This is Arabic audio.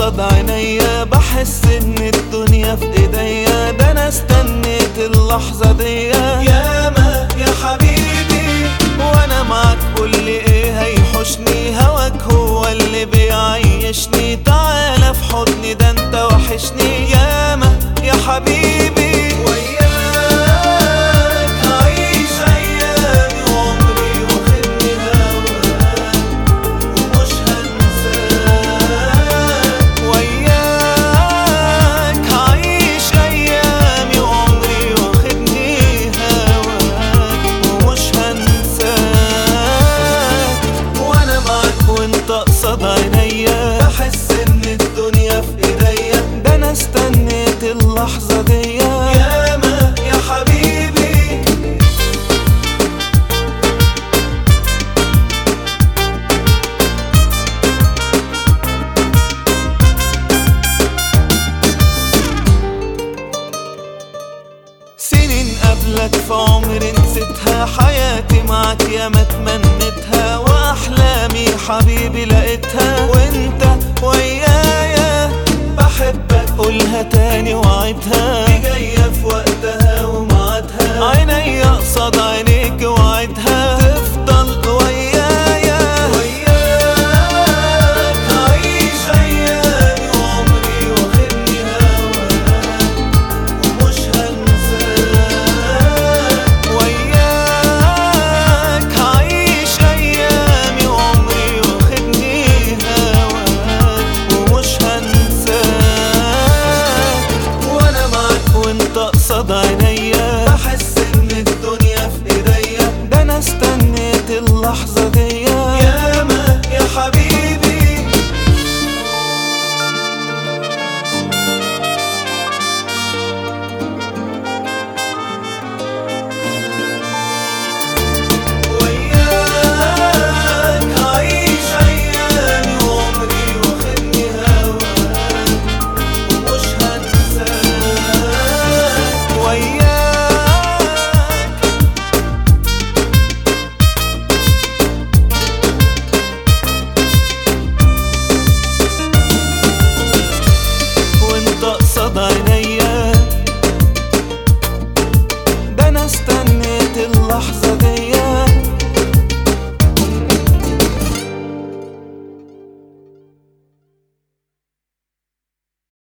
قصاد عينيا بحس إن الدنيا في إيديا. ده أنا استنيت اللحظة دي. قبلك في عمري نسيتها حياتي معك ياما تمنيتها وأحلامي حبيبي لقيتها. قصاد عينيا بحس إن الدنيا في إيديا. ده أنا استنيت اللحظة دي.